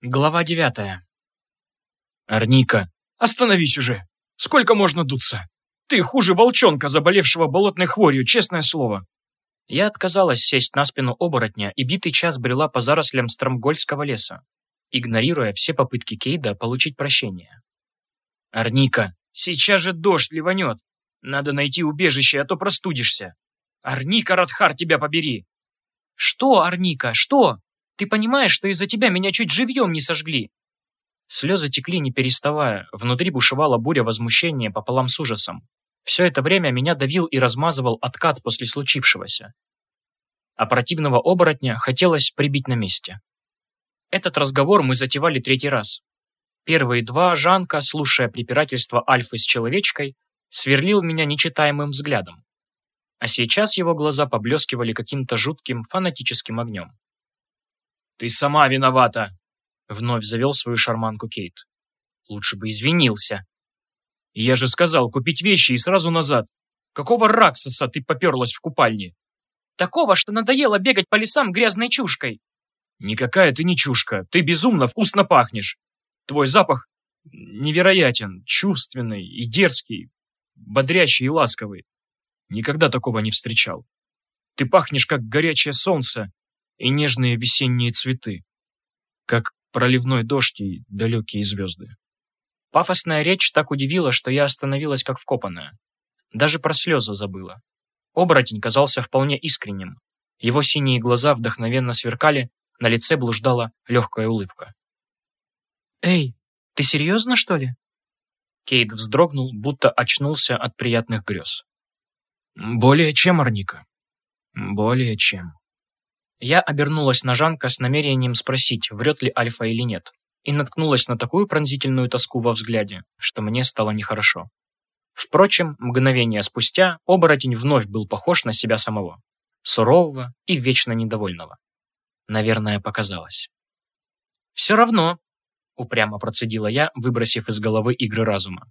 Глава девятая. «Арника, остановись уже! Сколько можно дуться? Ты хуже волчонка, заболевшего болотной хворью, честное слово!» Я отказалась сесть на спину оборотня и битый час брела по зарослям Стромгольского леса, игнорируя все попытки Кейда получить прощение. «Арника, сейчас же дождь ливанет! Надо найти убежище, а то простудишься! Арника, Радхар, тебя побери!» «Что, Арника, что? Ты понимаешь, что из-за тебя меня чуть живьем не сожгли?» Слезы текли не переставая, внутри бушевала буря возмущения пополам с ужасом. Все это время меня давил и размазывал откат после случившегося. А противного оборотня хотелось прибить на месте. Этот разговор мы затевали третий раз. Первые два Жанка, слушая препирательство Альфы с человечкой, сверлил меня нечитаемым взглядом. А сейчас его глаза поблескивали каким-то жутким фанатическим огнем. «Ты сама виновата!» Вновь завел свою шарманку Кейт. Лучше бы извинился. Я же сказал, купить вещи и сразу назад. Какого раксоса ты поперлась в купальне? Такого, что надоело бегать по лесам грязной чушкой. Никакая ты не чушка. Ты безумно вкусно пахнешь. Твой запах невероятен, чувственный и дерзкий, бодрящий и ласковый. Никогда такого не встречал. Ты пахнешь, как горячее солнце, и нежные весенние цветы, как проливной дождь и далекие звезды. Пафосная речь так удивила, что я остановилась как вкопанная. Даже про слезы забыла. Оборотень казался вполне искренним. Его синие глаза вдохновенно сверкали, на лице блуждала легкая улыбка. «Эй, ты серьезно, что ли?» Кейт вздрогнул, будто очнулся от приятных грез. «Более чем, Арника. Более чем». Я обернулась на Жанка с намерением спросить, врет ли Альфа или нет, и наткнулась на такую пронзительную тоску во взгляде, что мне стало нехорошо. Впрочем, мгновение спустя оборотень вновь был похож на себя самого, сурового и вечно недовольного. Наверное, показалось. «Все равно», — упрямо процедила я, выбросив из головы игры разума.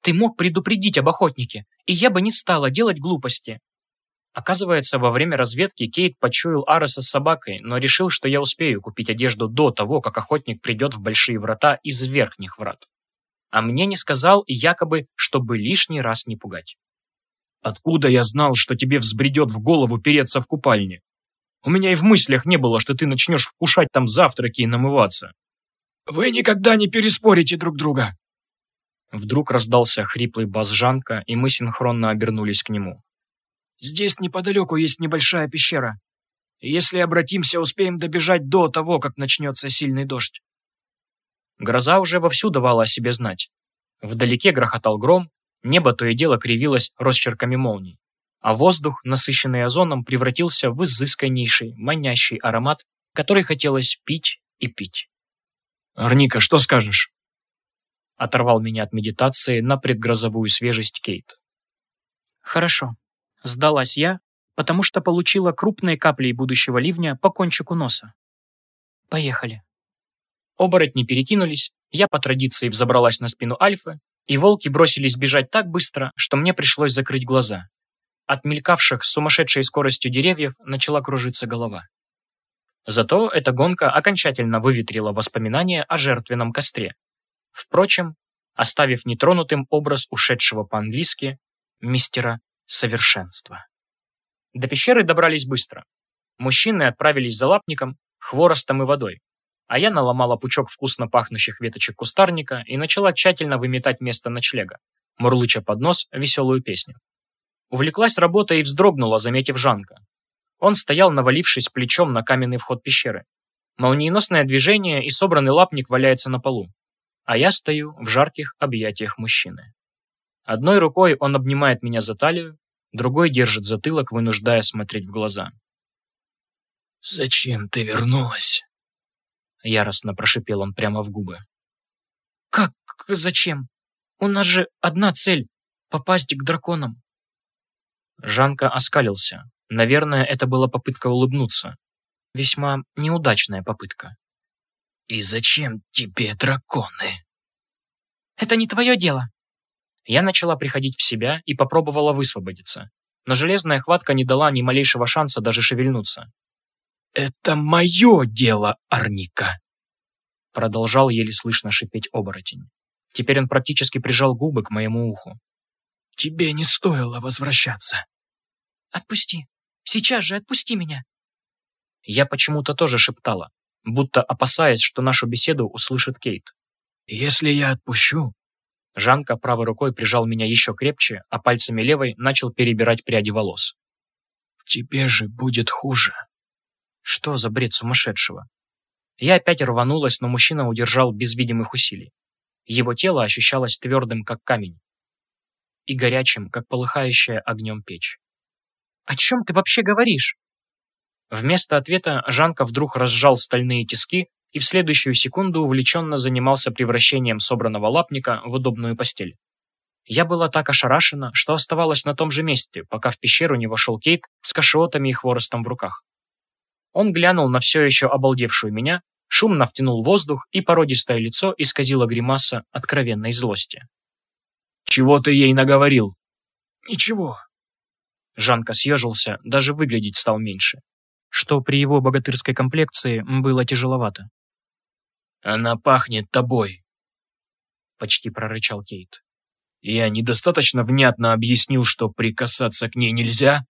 «Ты мог предупредить об охотнике, и я бы не стала делать глупости. Оказывается, во время разведки Кейт почуял Ареса с собакой, но решил, что я успею купить одежду до того, как охотник придет в большие врата из верхних врат. А мне не сказал, якобы, чтобы лишний раз не пугать. «Откуда я знал, что тебе взбредет в голову переться в купальне? У меня и в мыслях не было, что ты начнешь вкушать там завтраки и намываться». «Вы никогда не переспорите друг друга!» Вдруг раздался хриплый бас Жанка, и мы синхронно обернулись к нему. Здесь неподалеку есть небольшая пещера. Если обратимся, успеем добежать до того, как начнется сильный дождь. Гроза уже вовсю давала о себе знать. Вдалеке грохотал гром, небо то и дело кривилось росчерками молний, а воздух, насыщенный озоном, превратился в изысканнейший, манящий аромат, который хотелось пить и пить. «Арника, что скажешь?» Оторвал меня от медитации на предгрозовую свежесть Кейт. «Хорошо», Сдалась я, потому что получила крупные капли будущего ливня по кончику носа. Поехали. Оборотни перекинулись, я по традиции взобралась на спину Альфы, и волки бросились бежать так быстро, что мне пришлось закрыть глаза. От мелькавших с сумасшедшей скоростью деревьев начала кружиться голова. Зато эта гонка окончательно выветрила воспоминания о жертвенном костре. Впрочем, оставив нетронутым образ ушедшего по-английски мистера совершенства. До пещеры добрались быстро. Мужчины отправились за лапником, хворостом и водой, а я наломала пучок вкусно пахнущих веточек кустарника и начала тщательно выметать место ночлега, мурлыча под нос веселую песню. Увлеклась работой и вздрогнула, заметив Жанка. Он стоял, навалившись плечом на каменный вход пещеры. Молниеносное движение и собранный лапник валяется на полу, а я стою в жарких объятиях мужчины. Одной рукой он обнимает меня за талию, другой держит затылок, вынуждая смотреть в глаза. «Зачем ты вернулась?» Яростно прошипел он прямо в губы. «Как зачем? У нас же одна цель — попасть к драконам». Жанка оскалился. Наверное, это была попытка улыбнуться. Весьма неудачная попытка. «И зачем тебе драконы?» «Это не твое дело», я начала приходить в себя и попробовала высвободиться, но железная хватка не дала ни малейшего шанса даже шевельнуться. «Это мое дело, Арника!» Продолжал еле слышно шипеть оборотень. Теперь он практически прижал губы к моему уху. «Тебе не стоило возвращаться». «Отпусти! Сейчас же отпусти меня!» Я почему-то тоже шептала, будто опасаясь, что нашу беседу услышит Кейт. «Если я отпущу...» Жанка правой рукой прижал меня еще крепче, а пальцами левой начал перебирать пряди волос. «Тебе же будет хуже». Что за бред сумасшедшего? Я опять рванулась, но мужчина удержал без видимых усилий. Его тело ощущалось твердым, как камень, и горячим, как полыхающая огнем печь. «О чем ты вообще говоришь?» Вместо ответа Жанка вдруг разжал стальные тиски и в следующую секунду увлеченно занимался превращением собранного лапника в удобную постель. Я была так ошарашена, что оставалась на том же месте, пока в пещеру не вошел Кейт с кашиотами и хворостом в руках. Он глянул на все еще обалдевшую меня, шумно втянул воздух, и породистое лицо исказило гримаса откровенной злости. «Чего ты ей наговорил?» «Ничего». Жанка съежился, даже выглядеть стал меньше, что при его богатырской комплекции было тяжеловато. «Она пахнет тобой», — почти прорычал Кейт. «Я недостаточно внятно объяснил, что прикасаться к ней нельзя?»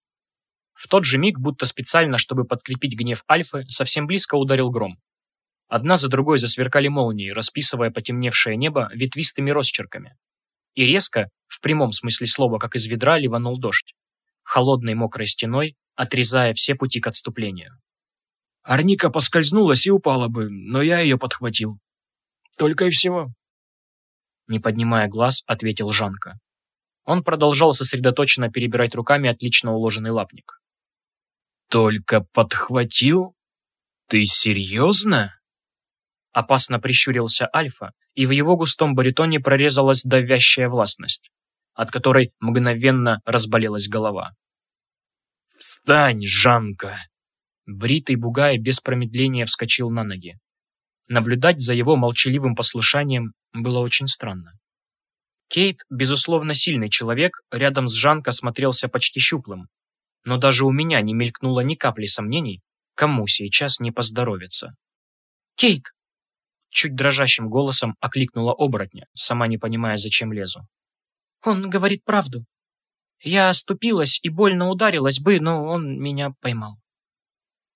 В тот же миг, будто специально, чтобы подкрепить гнев Альфы, совсем близко ударил гром. Одна за другой засверкали молнии, расписывая потемневшее небо ветвистыми росчерками. И резко, в прямом смысле слова, как из ведра, ливанул дождь. Холодной мокрой стеной, отрезая все пути к отступлению. Арника поскользнулась и упала бы, но я ее подхватил. Только и всего. Не поднимая глаз, ответил Жанка. Он продолжал сосредоточенно перебирать руками отлично уложенный лапник. «Только подхватил? Ты серьезно?» Опасно прищурился Альфа, и в его густом баритоне прорезалась давящая властность, от которой мгновенно разболелась голова. «Встань, Жанка!» Бритый бугай без промедления вскочил на ноги. Наблюдать за его молчаливым послушанием было очень странно. Кейт, безусловно, сильный человек, рядом с Жанко смотрелся почти щуплым, но даже у меня не мелькнуло ни капли сомнений, кому сейчас не поздоровится. «Кейт!» Чуть дрожащим голосом окликнула оборотня, сама не понимая, зачем лезу. «Он говорит правду. Я оступилась и больно ударилась бы, но он меня поймал».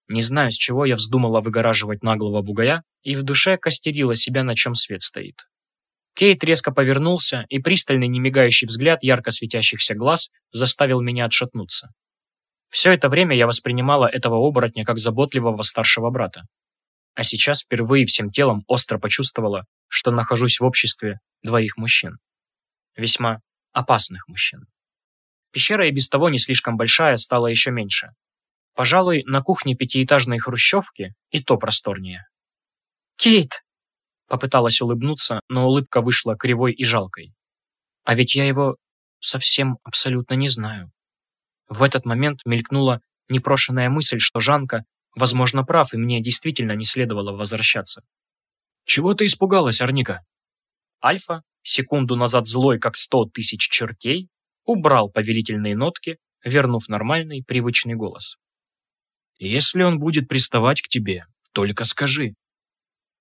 Не знаю, с чего я вздумала выгораживать наглого бугая и в душе костерила себя, на чем свет стоит. Кейт резко повернулся, и пристальный немигающий взгляд ярко светящихся глаз заставил меня отшатнуться. Все это время я воспринимала этого оборотня как заботливого старшего брата. А сейчас впервые всем телом остро почувствовала, что нахожусь в обществе двоих мужчин. Весьма опасных мужчин. Пещера и без того не слишком большая стала еще меньше. Пожалуй, на кухне пятиэтажной хрущевки и то просторнее. «Кейт!» Попыталась улыбнуться, но улыбка вышла кривой и жалкой. А ведь я его совсем абсолютно не знаю. В этот момент мелькнула непрошенная мысль, что Жанка, возможно, прав, и мне действительно не следовало возвращаться. «Чего ты испугалась, Арника?» Альфа, секунду назад злой, как сто тысяч чертей, убрал повелительные нотки, вернув нормальный, привычный голос. «Если он будет приставать к тебе, только скажи.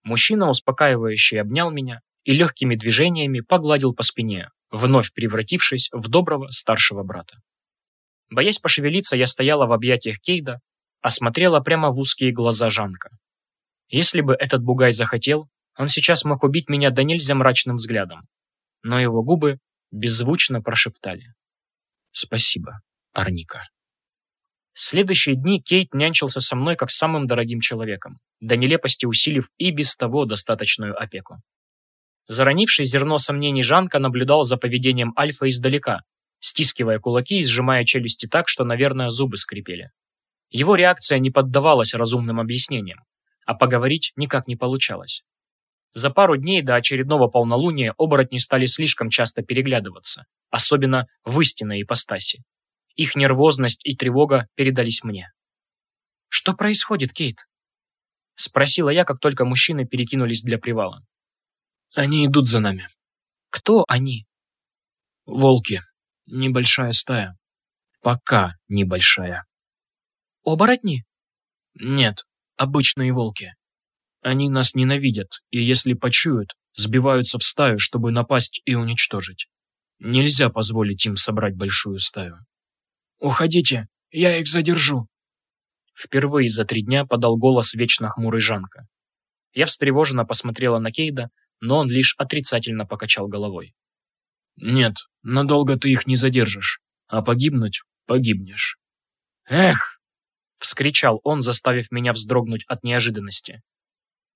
Мужчина успокаивающе обнял меня и легкими движениями погладил по спине, вновь превратившись в доброго старшего брата. Боясь пошевелиться, я стояла в объятиях Кейда, а смотрела прямо в узкие глаза Жанка. Если бы этот бугай захотел, он сейчас мог убить меня до нельзя мрачным взглядом. Но его губы беззвучно прошептали. «Спасибо, Арника». Следующие дни Кейт нянчился со мной как с самым дорогим человеком, до нелепости усилив и без того достаточную опеку. Заронивший зерно сомнений Жанка наблюдал за поведением Альфа издалека, стискивая кулаки и сжимая челюсти так, что, наверное, зубы скрипели. Его реакция не поддавалась разумным объяснениям, а поговорить никак не получалось. За пару дней до очередного полнолуния оборотни стали слишком часто переглядываться, особенно в истинной ипостаси. Их нервозность и тревога передались мне. «Что происходит, Кейт?» Спросила я, как только мужчины перекинулись для привала. «Они идут за нами». «Кто они?» «Волки. Небольшая стая. Пока небольшая». «Оборотни?» «Нет, обычные волки. Они нас ненавидят, и если почуют, сбиваются в стаю, чтобы напасть и уничтожить. Нельзя позволить им собрать большую стаю. «Уходите, я их задержу!» Впервые за три дня подал голос вечно хмурый Жанка. Я встревоженно посмотрела на Кейда, но он лишь отрицательно покачал головой. «Нет, надолго ты их не задержишь, а погибнуть погибнешь». «Эх!» — вскричал он, заставив меня вздрогнуть от неожиданности.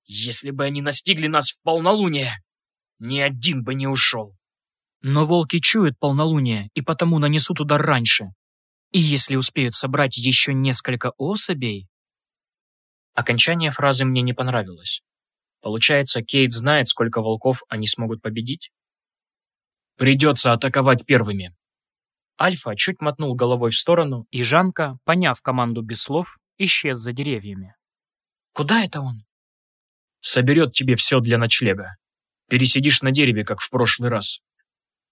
«Если бы они настигли нас в полнолуние, ни один бы не ушел!» Но волки чуют полнолуние и потому нанесут удар раньше. И если успеют собрать еще несколько особей... Окончание фразы мне не понравилось. Получается, Кейт знает, сколько волков они смогут победить? Придется атаковать первыми. Альфа чуть мотнул головой в сторону, и Жанка, поняв команду без слов, исчез за деревьями. «Куда это он?» «Соберет тебе все для ночлега. Пересидишь на дереве, как в прошлый раз.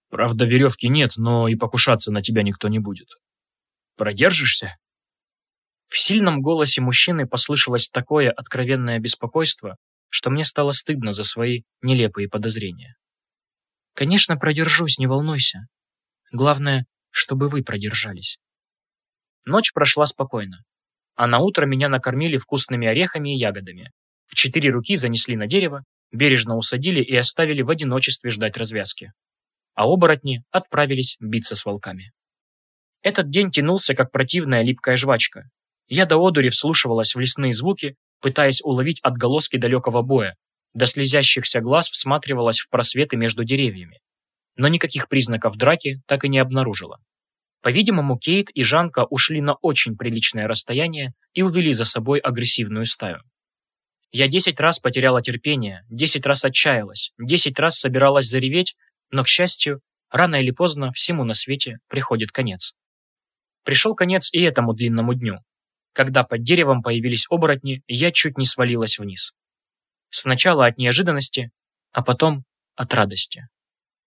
Правда, веревки нет, но и покушаться на тебя никто не будет. Продержишься?» В сильном голосе мужчины послышалось такое откровенное беспокойство, что мне стало стыдно за свои нелепые подозрения. «Конечно, продержусь, не волнуйся. Главное, чтобы вы продержались». Ночь прошла спокойно, а на утро меня накормили вкусными орехами и ягодами. В четыре руки занесли на дерево, бережно усадили и оставили в одиночестве ждать развязки. А оборотни отправились биться с волками. Этот день тянулся, как противная липкая жвачка. Я до одури вслушивалась в лесные звуки, пытаясь уловить отголоски далекого боя, до слезящихся глаз всматривалась в просветы между деревьями. Но никаких признаков драки так и не обнаружила. По-видимому, Кейт и Жанка ушли на очень приличное расстояние и увели за собой агрессивную стаю. Я десять раз потеряла терпение, десять раз отчаялась, десять раз собиралась зареветь, но, к счастью, рано или поздно всему на свете приходит конец. Пришел конец и этому длинному дню. Когда под деревом появились оборотни, я чуть не свалилась вниз. Сначала от неожиданности, а потом от радости.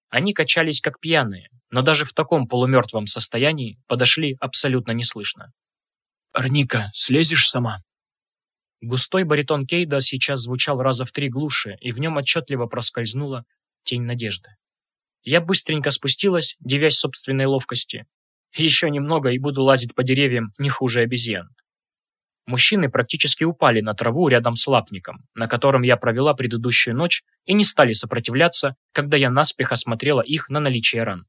Они качались как пьяные, но даже в таком полумертвом состоянии подошли абсолютно неслышно. «Арника, слезешь сама?» Густой баритон Кейда сейчас звучал раза в три глуше, и в нем отчетливо проскользнула тень надежды. Я быстренько спустилась, девясь собственной ловкости, еще немного и буду лазить по деревьям не хуже обезьян. Мужчины практически упали на траву рядом с лапником, на котором я провела предыдущую ночь, и не стали сопротивляться, когда я наспех осмотрела их на наличие ран.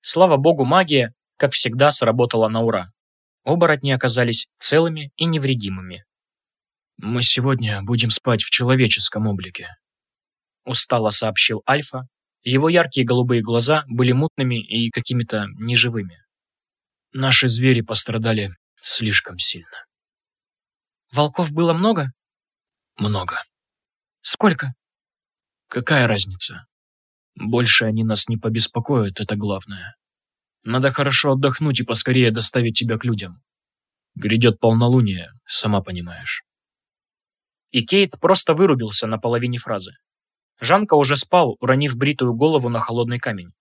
Слава богу, магия, как всегда, сработала на ура. Оборотни оказались целыми и невредимыми. «Мы сегодня будем спать в человеческом облике», — устало сообщил Альфа. Его яркие голубые глаза были мутными и какими-то неживыми. Наши звери пострадали слишком сильно. Волков было много? Много. Сколько? Какая разница? Больше они нас не побеспокоят, это главное. Надо хорошо отдохнуть и поскорее доставить тебя к людям. Грядет полнолуние, сама понимаешь. И Кейт просто вырубился на половине фразы. Жанка уже спал, уронив бритую голову на холодный камень.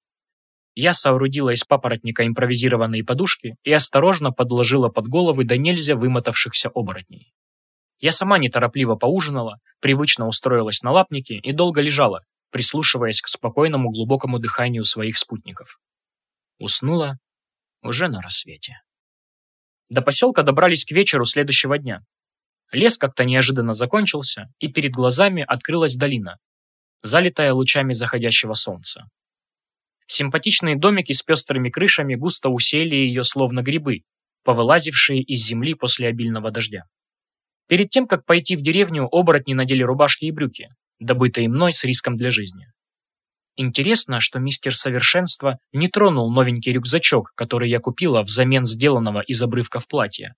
Я соорудила из папоротника импровизированные подушки и осторожно подложила под головы до нельзя вымотавшихся оборотней. Я сама неторопливо поужинала, привычно устроилась на лапнике и долго лежала, прислушиваясь к спокойному глубокому дыханию своих спутников. Уснула уже на рассвете. До поселка добрались к вечеру следующего дня. Лес как-то неожиданно закончился, и перед глазами открылась долина, залитая лучами заходящего солнца. Симпатичные домики с пестрыми крышами густо усеяли ее словно грибы, повылазившие из земли после обильного дождя. Перед тем, как пойти в деревню, оборотни надели рубашки и брюки, добытые мной с риском для жизни. Интересно, что мистер Совершенство не тронул новенький рюкзачок, который я купила взамен сделанного из обрывков платья.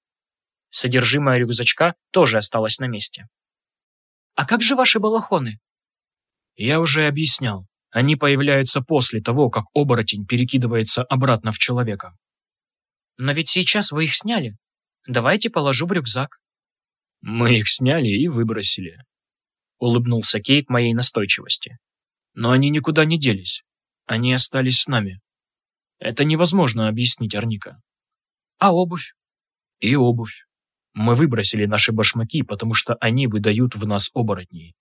Содержимое рюкзачка тоже осталось на месте. «А как же ваши балахоны?» «Я уже объяснял. Они появляются после того, как оборотень перекидывается обратно в человека. Но ведь сейчас вы их сняли. Давайте положу в рюкзак. Мы их сняли и выбросили. Улыбнулся Кейт моей настойчивости. Но они никуда не делись. Они остались с нами. Это невозможно объяснить, Арника. А обувь? И обувь. Мы выбросили наши башмаки, потому что они выдают в нас оборотней.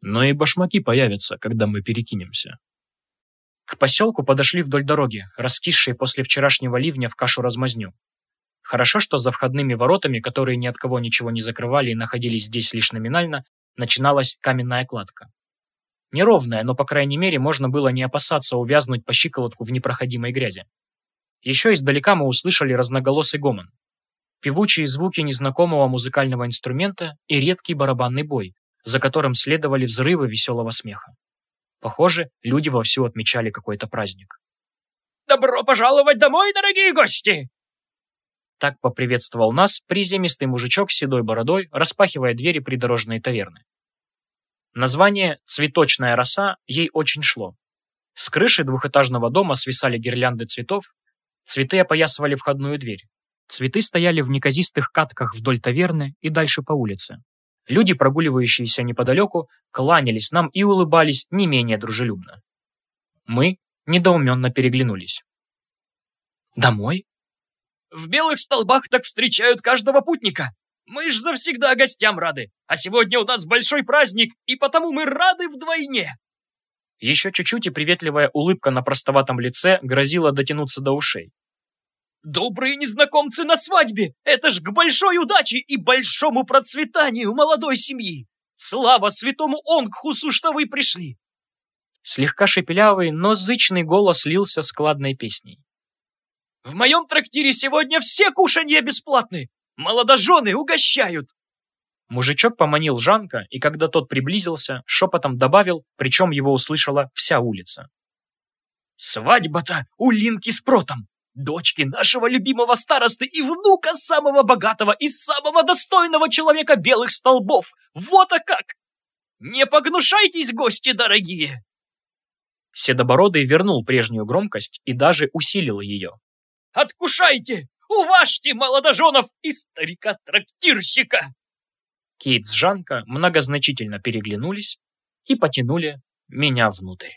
Но и башмаки появятся, когда мы перекинемся. К поселку подошли вдоль дороги, раскисшие после вчерашнего ливня в кашу-размазню. Хорошо, что за входными воротами, которые ни от кого ничего не закрывали и находились здесь лишь номинально, начиналась каменная кладка. Неровная, но, по крайней мере, можно было не опасаться увязнуть по щиколотку в непроходимой грязи. Еще издалека мы услышали разноголосый гомон. Певучие звуки незнакомого музыкального инструмента и редкий барабанный бой, за которым следовали взрывы веселого смеха. Похоже, люди вовсю отмечали какой-то праздник. «Добро пожаловать домой, дорогие гости!» Так поприветствовал нас приземистый мужичок с седой бородой, распахивая двери придорожной таверны. Название «Цветочная роса» ей очень шло. С крыши двухэтажного дома свисали гирлянды цветов, цветы опоясывали входную дверь. Цветы стояли в неказистых катках вдоль таверны и дальше по улице. Люди, прогуливающиеся неподалеку, кланялись нам и улыбались не менее дружелюбно. Мы недоуменно переглянулись. «Домой?» «В белых столбах так встречают каждого путника. Мы ж завсегда гостям рады, а сегодня у нас большой праздник, и потому мы рады вдвойне!» Еще чуть-чуть и приветливая улыбка на простоватом лице грозила дотянуться до ушей. Добрые незнакомцы на свадьбе! Это ж к большой удаче и большому процветанию молодой семьи! Слава святому Онгхусу, что вы пришли!» Слегка шепелявый, но зычный голос лился складной песней. «В моем трактире сегодня все кушанья бесплатны! Молодожены угощают!» Мужичок поманил Жанка, и когда тот приблизился, шепотом добавил, причем его услышала вся улица. «Свадьба-то у Линки с Протом! Дочки нашего любимого старосты и внука самого богатого и самого достойного человека белых столбов. Вот а как! Не погнушайтесь, гости дорогие!» Седобородый вернул прежнюю громкость и даже усилил ее. «Откушайте! Уважьте молодоженов и старика-трактирщика!» Кейт с Жанка многозначительно переглянулись и потянули меня внутрь.